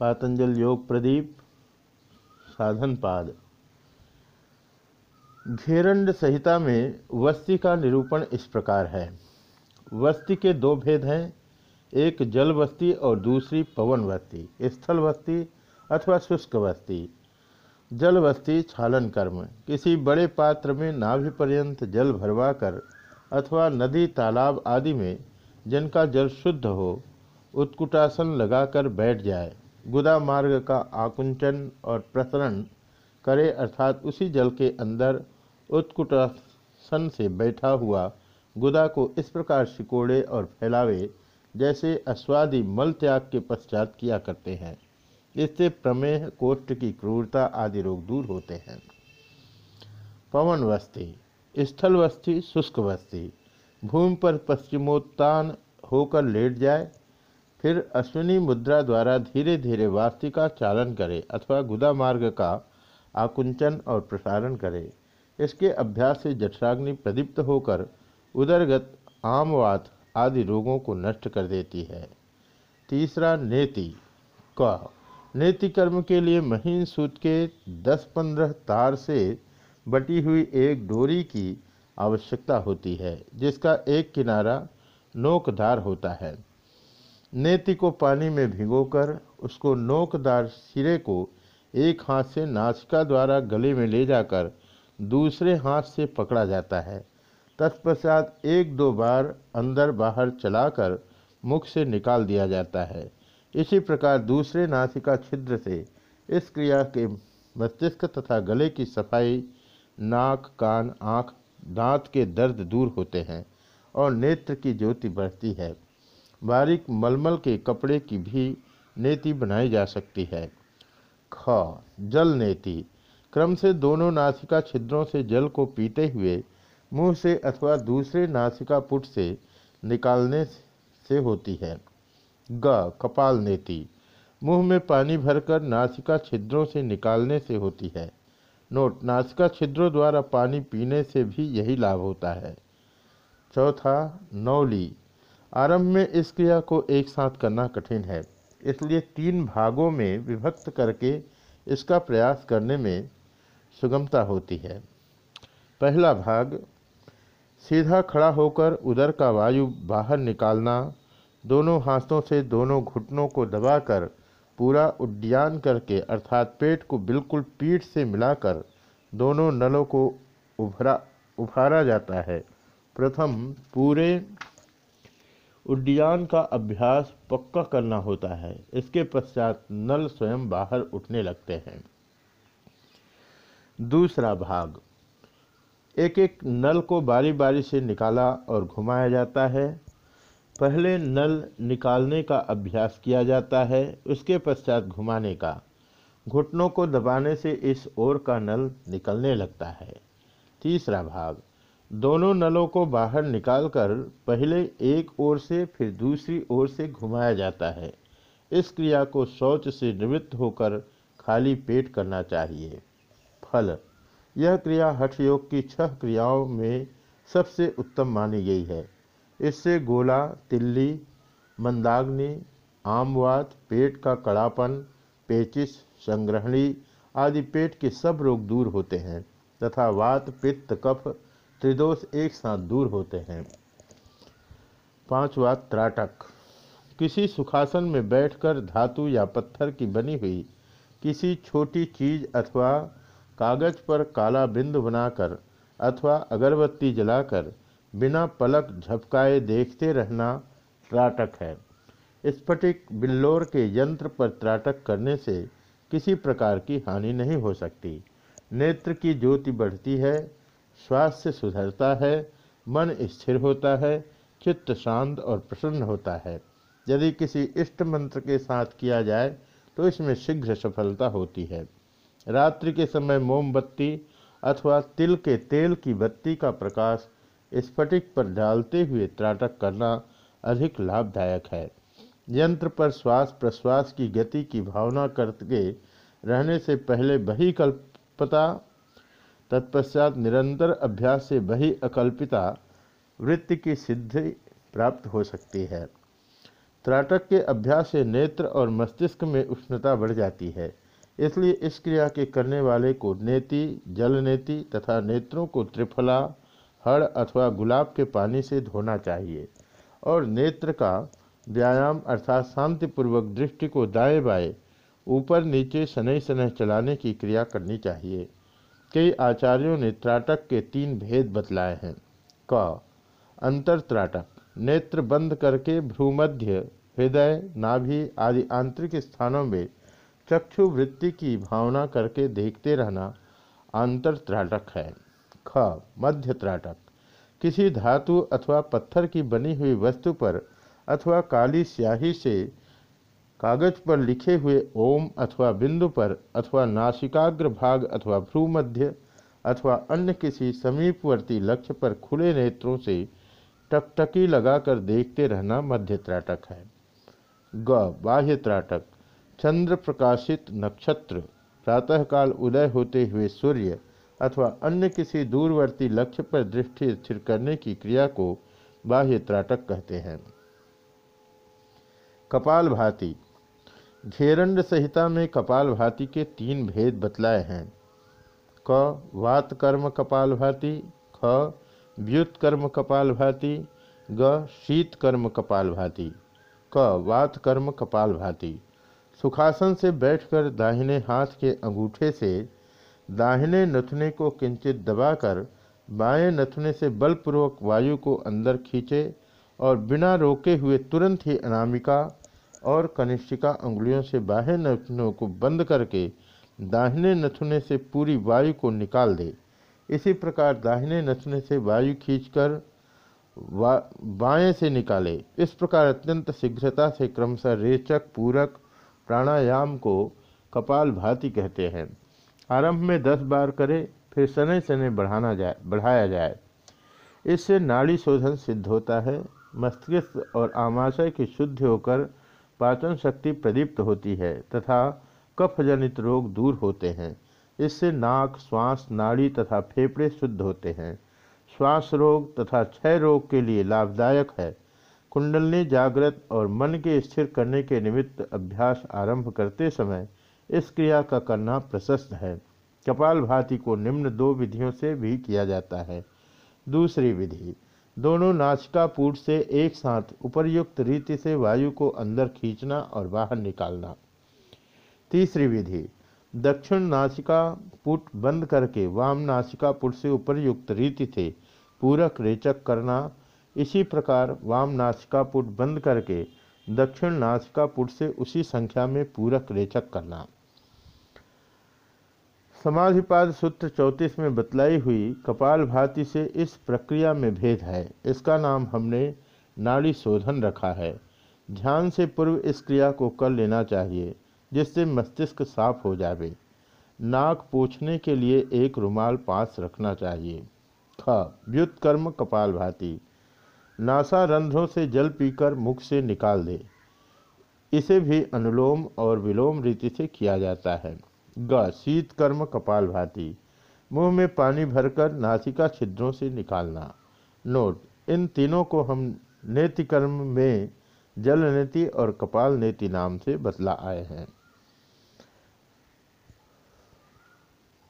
पातंजल योग प्रदीप, साधन पाद। घेरंड संहिता में वस्ती का निरूपण इस प्रकार है। वस्ती के दो भेद हैं, एक जल वस्ती और दूसरी पवन वस्ती, स्थल वस्ती अथवा शुष्क वस्ती। जल वस्ती छालन कर्म, किसी बड़े पात्र में नाभि पर्यंत जल भरवा कर अथवा नदी, तालाब आदि में जिनका जल शुद्ध हो, उत्कुटासन लगाकर बैठ जाए। गुदा मार्ग का आकुंचन और प्रसरण करे अर्थात उसी जल के अंदर उत्कुटासन से बैठा हुआ गुदा को इस प्रकार सिकोड़े और फैलावे जैसे अश्वादि मल त्याग के पश्चात किया करते हैं। इससे प्रमेह, कोष्ठ की क्रूरता आदि रोग दूर होते हैं। पवन वस्ती स्थल वस्ती शुष्क वस्ती भूमि पर पश्चिमोत्तान होकर लेट जाए फिर अश्विनी मुद्रा द्वारा धीरे धीरे वास्ती का चालन करे अथवा गुदा मार्ग का आकुंचन और प्रसारण करे। इसके अभ्यास से जठराग्नि प्रदीप्त होकर उदरगत, आमवात आदि रोगों को नष्ट कर देती है। तीसरा, नेति क। नेति कर्म के लिए महीन सूत के 10-15 तार से बटी हुई एक डोरी की आवश्यकता होती है, जिसका एक किनारा नोकधार होता है। नेति को पानी में भिगोकर उसको नोकदार सिरे को एक हाथ से नाचिका द्वारा गले में ले जाकर दूसरे हाथ से पकड़ा जाता है। तत्पश्चात एक दो बार अंदर बाहर चलाकर मुख से निकाल दिया जाता है। इसी प्रकार दूसरे नासिका छिद्र से इस क्रिया के मस्तिष्क तथा गले की सफ़ाई, नाक, कान, आँख, दांत के दर्द दूर होते हैं और नेत्र की ज्योति बढ़ती है। बारीक मलमल के कपड़े की भी नेति बनाई जा सकती है। ख, जल नेति। क्रम से दोनों नासिका छिद्रों से जल को पीते हुए मुँह से अथवा दूसरे नासिका पुट से निकालने से होती है। ग, कपाल नेति। मुँह में पानी भरकर नासिका छिद्रों से निकालने से होती है। नोट, नासिका छिद्रों द्वारा पानी पीने से भी यही लाभ होता है। चौथा, नौली। आरंभ में इस क्रिया को एक साथ करना कठिन है, इसलिए तीन भागों में विभक्त करके इसका प्रयास करने में सुगमता होती है। पहला भाग, सीधा खड़ा होकर उदर का वायु बाहर निकालना, दोनों हाथों से दोनों घुटनों को दबाकर पूरा उड्डयन करके, अर्थात पेट को बिल्कुल पीठ से मिलाकर दोनों नलों को उभरा, उभारा जाता है। प्रथम, पूरे उड्डयन का अभ्यास पक्का करना होता है। इसके पश्चात नल स्वयं बाहर उठने लगते हैं। दूसरा भाग। एक एक नल को बारी बारी से निकाला और घुमाया जाता है। पहले नल निकालने का अभ्यास किया जाता है, उसके पश्चात घुमाने का। घुटनों को दबाने से इस ओर का नल निकलने लगता है। तीसरा भाग। दोनों नलों को बाहर निकालकर पहले एक ओर से फिर दूसरी ओर से घुमाया जाता है। इस क्रिया को शौच से निवृत्त होकर खाली पेट करना चाहिए। फल। यह क्रिया हठ योग की छह क्रियाओं में सबसे उत्तम मानी गई है। इससे गोला, तिल्ली, मंदाग्नि आमवात पेट का कड़ापन पेचिस संग्रहणी आदि पेट के सब रोग दूर होते हैं तथा वात, पित्त, कफ त्रिदोष एक साथ दूर होते हैं। पांचवा त्राटक। किसी सुखासन में बैठकर धातु या पत्थर की बनी हुई किसी छोटी चीज़ अथवा कागज़ पर काला बिंदु बनाकर अथवा अगरबत्ती जलाकर बिना पलक झपकाए देखते रहना त्राटक है। स्फटिक बिल्लोर के यंत्र पर त्राटक करने से किसी प्रकार की हानि नहीं हो सकती। नेत्र की ज्योति बढ़ती है स्वास्थ्य सुधरता है, मन स्थिर होता है, चित्त शांत और प्रसन्न होता है। यदि किसी इष्ट मंत्र के साथ किया जाए तो इसमें शीघ्र सफलता होती है। रात्रि के समय मोमबत्ती अथवा तिल के तेल की बत्ती का प्रकाश स्फटिक पर डालते हुए त्राटक करना अधिक लाभदायक है। यंत्र पर श्वास प्रश्वास की गति की भावना करके रहने से पहले बही कल्पता तत्पश्चात निरंतर अभ्यास से वही अकल्पिता वृत्ति की सिद्धि प्राप्त हो सकती है। त्राटक के अभ्यास से नेत्र और मस्तिष्क में उष्णता बढ़ जाती है। इसलिए इस क्रिया के करने वाले को नेति, जल नेति तथा नेत्रों को त्रिफला, हड़ अथवा गुलाब के पानी से धोना चाहिए और नेत्र का व्यायाम अर्थात शांतिपूर्वक दृष्टि को दाएँ बाएँ, ऊपर नीचे शनै शनै चलाने की क्रिया करनी चाहिए। कई आचार्यों ने त्राटक के तीन भेद बतलाए हैं। क अंतर त्राटक नेत्र बंद करके भ्रूमध्य, हृदय, नाभि आदि आंतरिक स्थानों में चक्षु वृत्ति की भावना करके देखते रहना आंतर त्राटक है। ख मध्य त्राटक किसी धातु अथवा पत्थर की बनी हुई वस्तु पर अथवा काली स्याही से कागज़ पर लिखे हुए ओम अथवा बिंदु पर, अथवा नासिकाग्र भाग अथवा भ्रूमध्य, अथवा अन्य किसी समीपवर्ती लक्ष्य पर खुले नेत्रों से टकटकी लगाकर देखते रहना मध्य त्राटक है। ग, बाह्य त्राटक। चंद्र प्रकाशित नक्षत्र। प्रातःकाल उदय होते हुए सूर्य अथवा अन्य किसी दूरवर्ती लक्ष्य पर दृष्टि स्थिर करने की क्रिया को बाह्य त्राटक कहते हैं। कपाल भाती घेरंड संहिता में कपाल भाती के तीन भेद बतलाए हैं। क, वात कर्म कपाल भाती, ख, व्युत कर्म कपाल भाती, ग, शीत कर्म कपाल भाती, क, वात कर्म कपाल भाती। सुखासन से बैठकर दाहिने हाथ के अंगूठे से दाहिने नथुने को किंचित दबाकर बाएँ नथुने से बलपूर्वक वायु को अंदर खींचे और बिना रोके हुए तुरंत ही अनामिका और कनिष्ठिका अंगुलियों से बाह्य नथुनों को बंद करके दाहिने नथुने से पूरी वायु को निकाल दे। इसी प्रकार दाहिने नथुने से वायु खींचकर बाएँ से निकाले। इस प्रकार अत्यंत शीघ्रता से क्रमशः रेचक, पूरक, प्राणायाम को कपाल भाती कहते हैं। आरंभ में दस बार करें, फिर शनै शनै बढ़ाना जाए, बढ़ाया जाए। इससे नाड़ी शोधन सिद्ध होता है। मस्तिष्क और आमाशय की शुद्ध होकर पाचन शक्ति प्रदीप्त होती है तथा कफ जनित रोग दूर होते हैं। इससे नाक, श्वास, नाड़ी तथा फेफड़े शुद्ध होते हैं। श्वास रोग तथा क्षय रोग के लिए लाभदायक है। कुंडलनी जागृत और मन के स्थिर करने के निमित्त अभ्यास आरंभ करते समय इस क्रिया का करना प्रशस्त है। कपाल भाति को निम्न दो विधियों से भी किया जाता है। दूसरी विधि दोनों नाचिकापूट से एक साथ उपर्युक्त रीति से वायु को अंदर खींचना और बाहर निकालना। तीसरी विधि, दक्षिण नासिका पुट बंद करके वाम नासिका पुट से उपरयुक्त रीति से पूरक रेचक करना। इसी प्रकार वाम नासिकापुट बंद करके दक्षिण नासिकापुट से उसी संख्या में पूरक रेचक करना। समाधिपाद सूत्र चौंतीस में बतलाई हुई कपाल भाति से इस प्रक्रिया में भेद है। इसका नाम हमने नाड़ी शोधन रखा है। ध्यान से पूर्व इस क्रिया को कर लेना चाहिए, जिससे मस्तिष्क साफ़ हो जाए नाक पूछने के लिए एक रुमाल पास रखना चाहिए। ख, व्युत्कर्म कपाल भाती। नासा रंध्रों से जल पीकर मुख से निकाल दे। इसे भी अनुलोम और विलोम रीति से किया जाता है। ग, शीत कर्म कपाल भाती। मुँह में पानी भरकर नासिका छिद्रों से निकालना। नोट, इन तीनों को हम नेति कर्म में जल नेति और कपाल नेति नाम से बतला आए हैं।